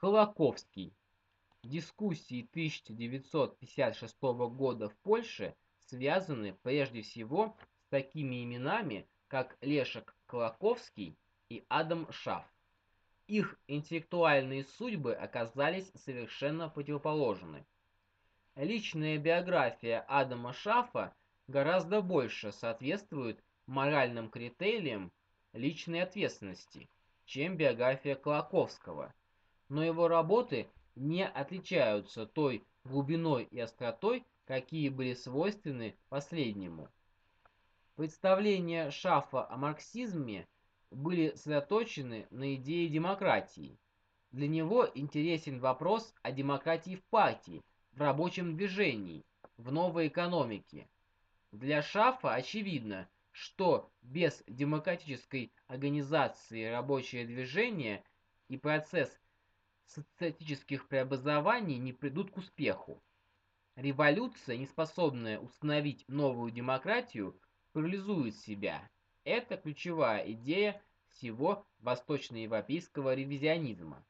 Колоковский. Дискуссии 1956 года в Польше связаны прежде всего с такими именами, как Лешек Колоковский и Адам Шаф. Их интеллектуальные судьбы оказались совершенно противоположны. Личная биография Адама Шафа гораздо больше соответствует моральным критериям личной ответственности, чем биография Колоковского, но его работы не отличаются той глубиной и остротой, какие были свойственны последнему. Представления Шафа о марксизме были сосредоточены на идее демократии. Для него интересен вопрос о демократии в партии, в рабочем движении, в новой экономике. Для Шафа очевидно, что без демократической организации рабочее движение и процесс социалистических преобразований не придут к успеху. Революция, не способная установить новую демократию, парализует себя. Это ключевая идея всего восточноевропейского ревизионизма.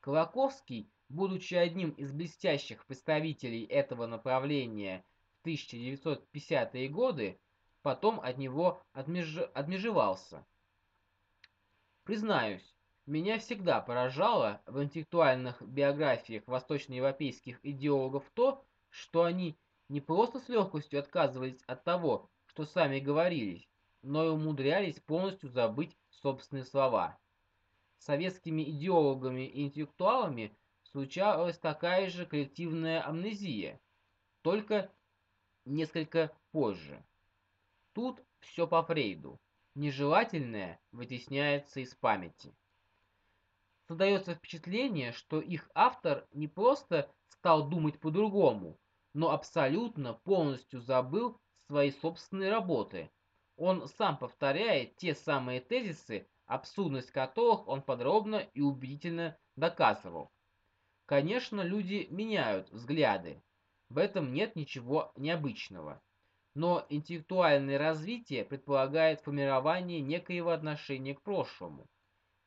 Колоковский, будучи одним из блестящих представителей этого направления в 1950-е годы, потом от него отмеж... отмежевался. Признаюсь, меня всегда поражало в интеллектуальных биографиях восточноевропейских идеологов то, что они не просто с легкостью отказывались от того, что сами говорились, но и умудрялись полностью забыть собственные слова. Советскими идеологами и интеллектуалами случалась такая же коллективная амнезия, только несколько позже. Тут все по Фрейду. Нежелательное вытесняется из памяти. Создается впечатление, что их автор не просто стал думать по-другому, но абсолютно полностью забыл свои собственные работы. Он сам повторяет те самые тезисы, абсурдность которых он подробно и убедительно доказывал. Конечно, люди меняют взгляды. В этом нет ничего необычного. Но интеллектуальное развитие предполагает формирование некоего отношения к прошлому.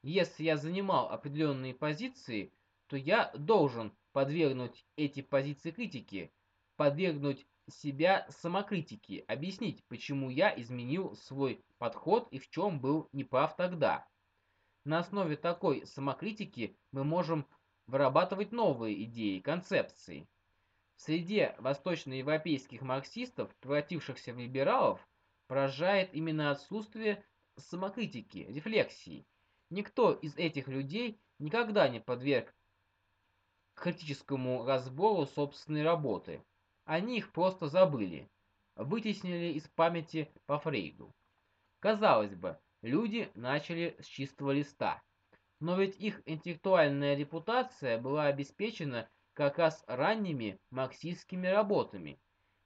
Если я занимал определенные позиции, то я должен подвергнуть эти позиции критике, подвергнуть себя самокритике, объяснить, почему я изменил свой подход и в чем был неправ тогда. На основе такой самокритики мы можем вырабатывать новые идеи, концепции. В среде восточноевропейских марксистов, превратившихся в либералов, поражает именно отсутствие самокритики, рефлексии. Никто из этих людей никогда не подверг критическому разбору собственной работы. Они их просто забыли, вытеснили из памяти по Фрейду. Казалось бы, люди начали с чистого листа. Но ведь их интеллектуальная репутация была обеспечена как раз ранними марксистскими работами.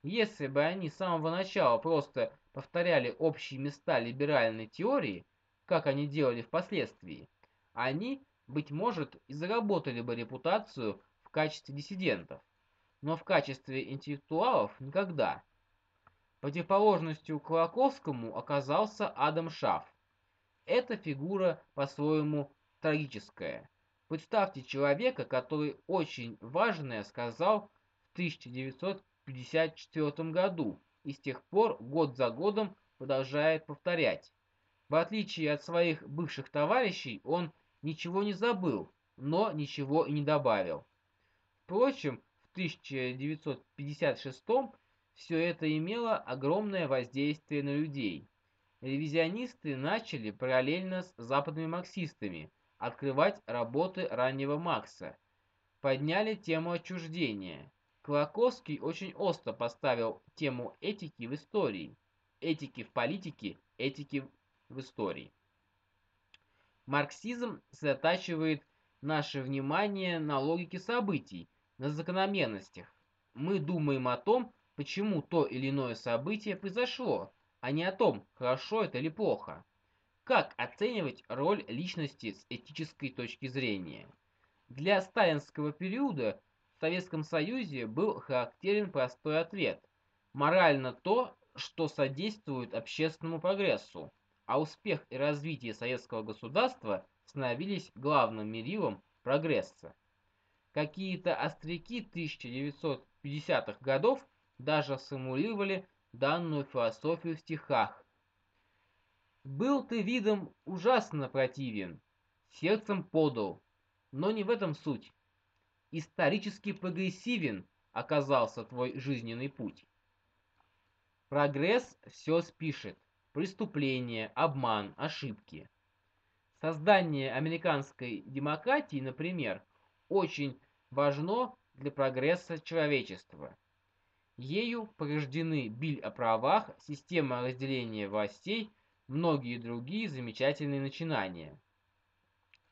Если бы они с самого начала просто повторяли общие места либеральной теории, как они делали впоследствии, они, быть может, и заработали бы репутацию в качестве диссидентов, но в качестве интеллектуалов никогда. Противоположностью Колоковскому оказался Адам Шаф. Эта фигура по-своему трагическая. Представьте человека, который очень важное сказал в 1954 году и с тех пор год за годом продолжает повторять. В отличие от своих бывших товарищей, он ничего не забыл, но ничего и не добавил. Впрочем, в 1956 все это имело огромное воздействие на людей. Ревизионисты начали параллельно с западными марксистами открывать работы раннего Макса, подняли тему отчуждения. Колоковский очень остро поставил тему этики в истории, этики в политике, этики в истории. Марксизм сосредотачивает наше внимание на логике событий, на закономерностях. Мы думаем о том, почему то или иное событие произошло, а не о том, хорошо это или плохо. Как оценивать роль личности с этической точки зрения? Для сталинского периода в Советском Союзе был характерен простой ответ. Морально то, что содействует общественному прогрессу, а успех и развитие советского государства становились главным мерилом прогресса. Какие-то остряки 1950-х годов даже симулировали данную философию в стихах. «Был ты видом ужасно противен, сердцем подал, но не в этом суть. Исторически прогрессивен оказался твой жизненный путь. Прогресс все спишет. Преступления, обман, ошибки. Создание американской демократии, например, очень важно для прогресса человечества. Ею порождены биль о правах, система разделения властей, многие другие замечательные начинания.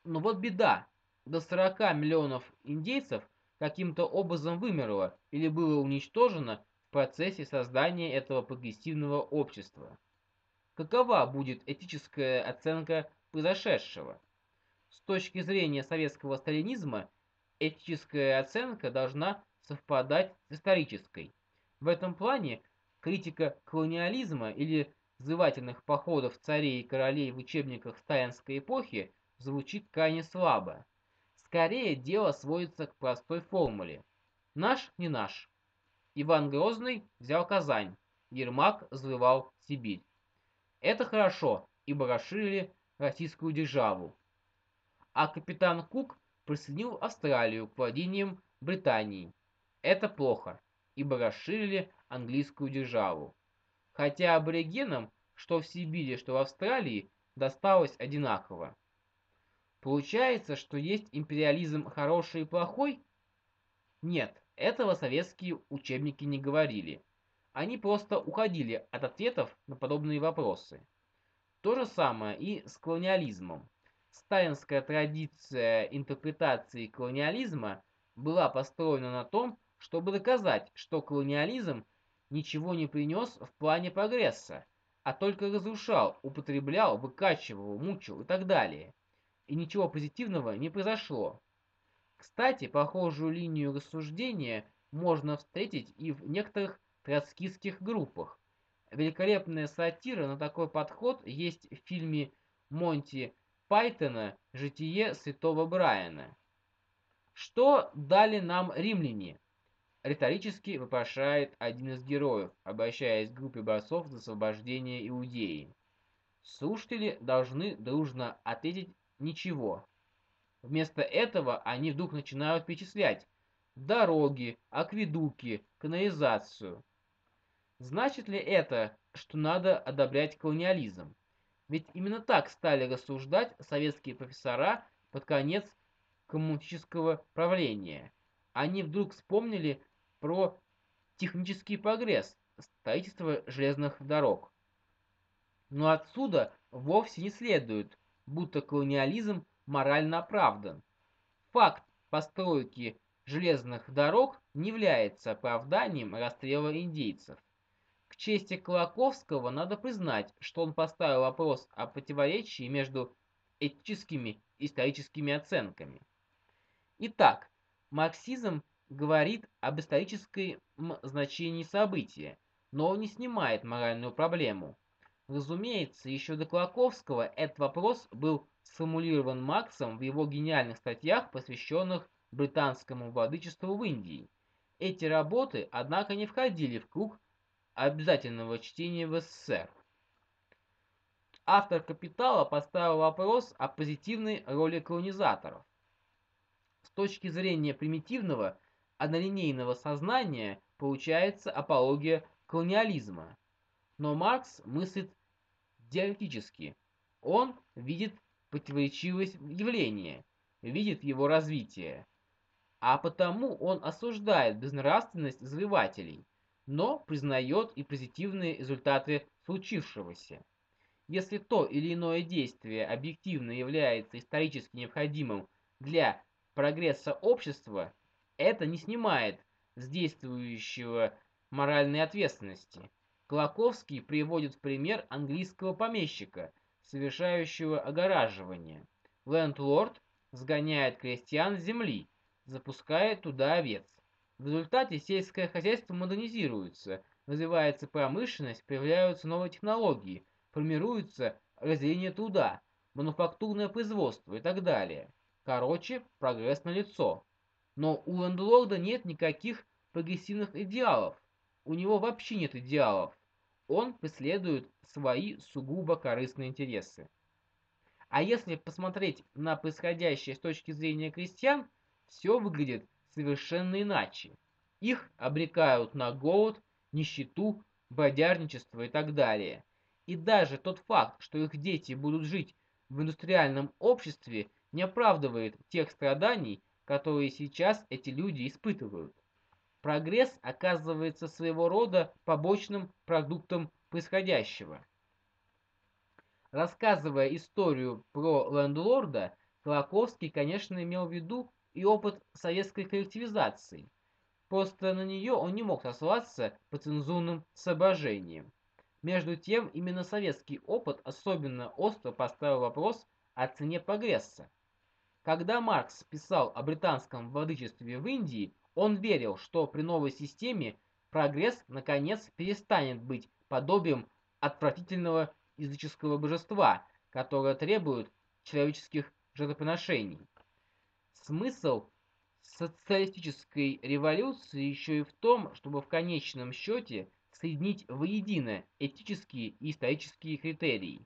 Но вот беда. До 40 миллионов индейцев каким-то образом вымерло или было уничтожено в процессе создания этого прогрессивного общества. Какова будет этическая оценка произошедшего? С точки зрения советского сталинизма, этическая оценка должна совпадать с исторической. В этом плане критика колониализма или взывательных походов царей и королей в учебниках сталинской эпохи звучит крайне слабо. Скорее дело сводится к простой формуле. Наш не наш. Иван Грозный взял Казань, Ермак завоевал Сибирь. Это хорошо, ибо расширили российскую державу. А капитан Кук присоединил Австралию к владениям Британии. Это плохо, ибо расширили английскую державу. Хотя аборигенам, что в Сибири, что в Австралии, досталось одинаково. Получается, что есть империализм хороший и плохой? Нет, этого советские учебники не говорили. Они просто уходили от ответов на подобные вопросы. То же самое и с колониализмом. Сталинская традиция интерпретации колониализма была построена на том, чтобы доказать, что колониализм ничего не принес в плане прогресса, а только разрушал, употреблял, выкачивал, мучил и так далее и ничего позитивного не произошло. Кстати, похожую линию рассуждения можно встретить и в некоторых троцкистских группах. Великолепная сатира на такой подход есть в фильме Монти Пайтона «Житие святого Брайана». Что дали нам римляне? Риторически вопрошает один из героев, обращаясь к группе борцов за освобождение Иудеи. Слушатели должны дружно ответить ничего. Вместо этого они вдруг начинают перечислять дороги, акведуки, канализацию. Значит ли это, что надо одобрять колониализм? Ведь именно так стали рассуждать советские профессора под конец коммунистического правления. Они вдруг вспомнили про технический прогресс, строительство железных дорог. Но отсюда вовсе не следует, будто колониализм морально оправдан. Факт постройки железных дорог не является оправданием расстрела индейцев. К чести Колоковского надо признать, что он поставил вопрос о противоречии между этическими и историческими оценками. Итак, марксизм говорит об историческом значении события, но не снимает моральную проблему. Разумеется, еще до Клаковского этот вопрос был сформулирован Марксом в его гениальных статьях, посвященных британскому владычеству в Индии. Эти работы, однако, не входили в круг обязательного чтения в СССР. Автор «Капитала» поставил вопрос о позитивной роли колонизаторов. С точки зрения примитивного, однолинейного сознания получается апология колониализма. Но Маркс мыслит диалектически. Он видит противоречивость явления, видит его развитие. А потому он осуждает безнравственность завоевателей, но признает и позитивные результаты случившегося. Если то или иное действие объективно является исторически необходимым для прогресса общества, это не снимает с действующего моральной ответственности. Колоковский приводит в пример английского помещика, совершающего огораживание. Лендлорд сгоняет крестьян с земли, запуская туда овец. В результате сельское хозяйство модернизируется, развивается промышленность, появляются новые технологии, формируется разделение труда, мануфактурное производство и так далее. Короче, прогресс налицо. Но у лендлорда нет никаких прогрессивных идеалов. У него вообще нет идеалов. Он преследует свои сугубо корыстные интересы. А если посмотреть на происходящее с точки зрения крестьян, все выглядит совершенно иначе. Их обрекают на голод, нищету, бодярничество и так далее. И даже тот факт, что их дети будут жить в индустриальном обществе, не оправдывает тех страданий, которые сейчас эти люди испытывают. Прогресс оказывается своего рода побочным продуктом происходящего. Рассказывая историю про лендлорда, Колоковский, конечно, имел в виду и опыт советской коллективизации. Просто на нее он не мог сослаться по цензурным соображениям. Между тем, именно советский опыт особенно остро поставил вопрос о цене прогресса. Когда Маркс писал о британском владычестве в Индии, он верил, что при новой системе прогресс наконец перестанет быть подобием отвратительного языческого божества, которое требует человеческих жертвоприношений. Смысл социалистической революции еще и в том, чтобы в конечном счете соединить воедино этические и исторические критерии.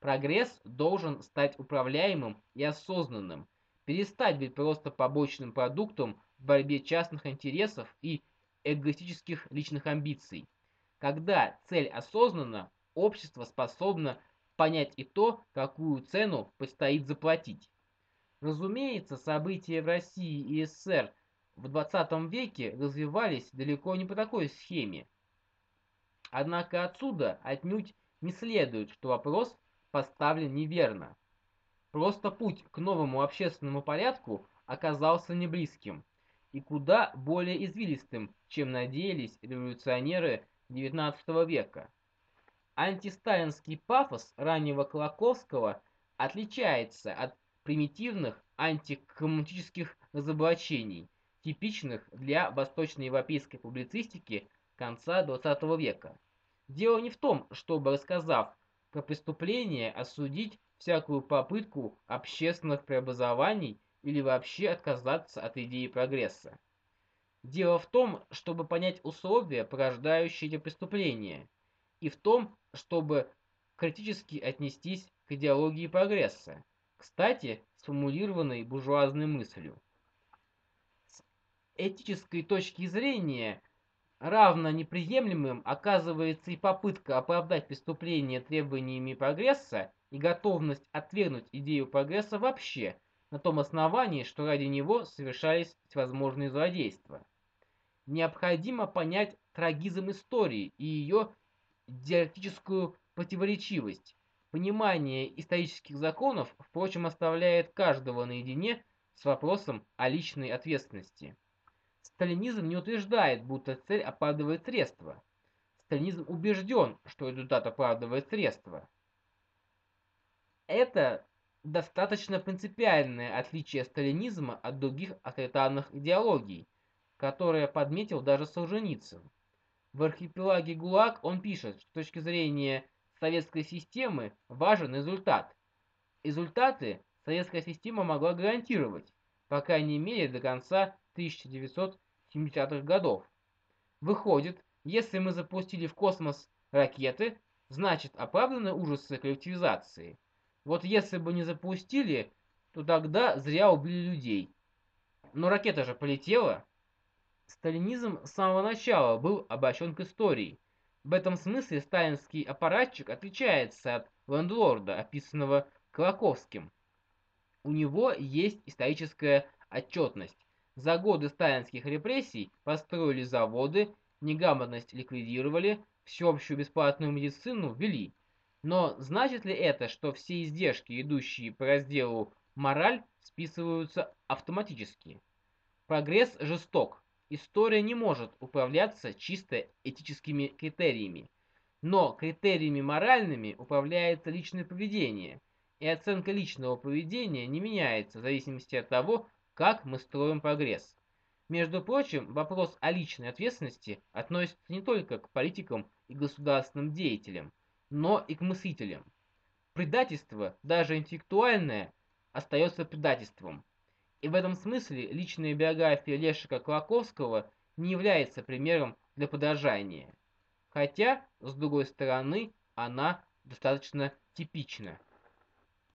Прогресс должен стать управляемым и осознанным, перестать быть просто побочным продуктом в борьбе частных интересов и эгоистических личных амбиций. Когда цель осознанна, общество способно понять и то, какую цену предстоит заплатить. Разумеется, события в России и СССР в 20 веке развивались далеко не по такой схеме. Однако отсюда отнюдь не следует, что вопрос поставлен неверно. Просто путь к новому общественному порядку оказался неблизким и куда более извилистым, чем надеялись революционеры XIX века. Антисталинский пафос раннего Колоковского отличается от примитивных антикоммунистических разоблачений, типичных для восточноевропейской публицистики конца XX века. Дело не в том, чтобы, рассказав про преступление, осудить всякую попытку общественных преобразований или вообще отказаться от идеи прогресса. Дело в том, чтобы понять условия, порождающие эти преступления, и в том, чтобы критически отнестись к идеологии прогресса, кстати, сформулированной буржуазной мыслью. С этической точки зрения равно неприемлемым оказывается и попытка оправдать преступление требованиями прогресса и готовность отвергнуть идею прогресса вообще, на том основании, что ради него совершались всевозможные злодейства. Необходимо понять трагизм истории и ее диалектическую противоречивость, Понимание исторических законов, впрочем, оставляет каждого наедине с вопросом о личной ответственности. Сталинизм не утверждает, будто цель оправдывает средства. Сталинизм убежден, что результат оправдывает средства. Это достаточно принципиальное отличие сталинизма от других авторитарных идеологий, которое подметил даже Солженицын. В архипелаге ГУЛАГ он пишет, что с точки зрения советской системы важен результат. Результаты советская система могла гарантировать, по крайней мере до конца 1970-х годов. Выходит, если мы запустили в космос ракеты, значит оправданы ужасы коллективизации. Вот если бы не запустили, то тогда зря убили людей. Но ракета же полетела. Сталинизм с самого начала был обращен к истории – в этом смысле сталинский аппаратчик отличается от лендлорда, описанного Колоковским. У него есть историческая отчетность. За годы сталинских репрессий построили заводы, неграмотность ликвидировали, всеобщую бесплатную медицину ввели. Но значит ли это, что все издержки, идущие по разделу «мораль», списываются автоматически? Прогресс жесток, История не может управляться чисто этическими критериями. Но критериями моральными управляется личное поведение, и оценка личного поведения не меняется в зависимости от того, как мы строим прогресс. Между прочим, вопрос о личной ответственности относится не только к политикам и государственным деятелям, но и к мыслителям. Предательство, даже интеллектуальное, остается предательством. И в этом смысле личная биография Лешика Клаковского не является примером для подражания. Хотя, с другой стороны, она достаточно типична.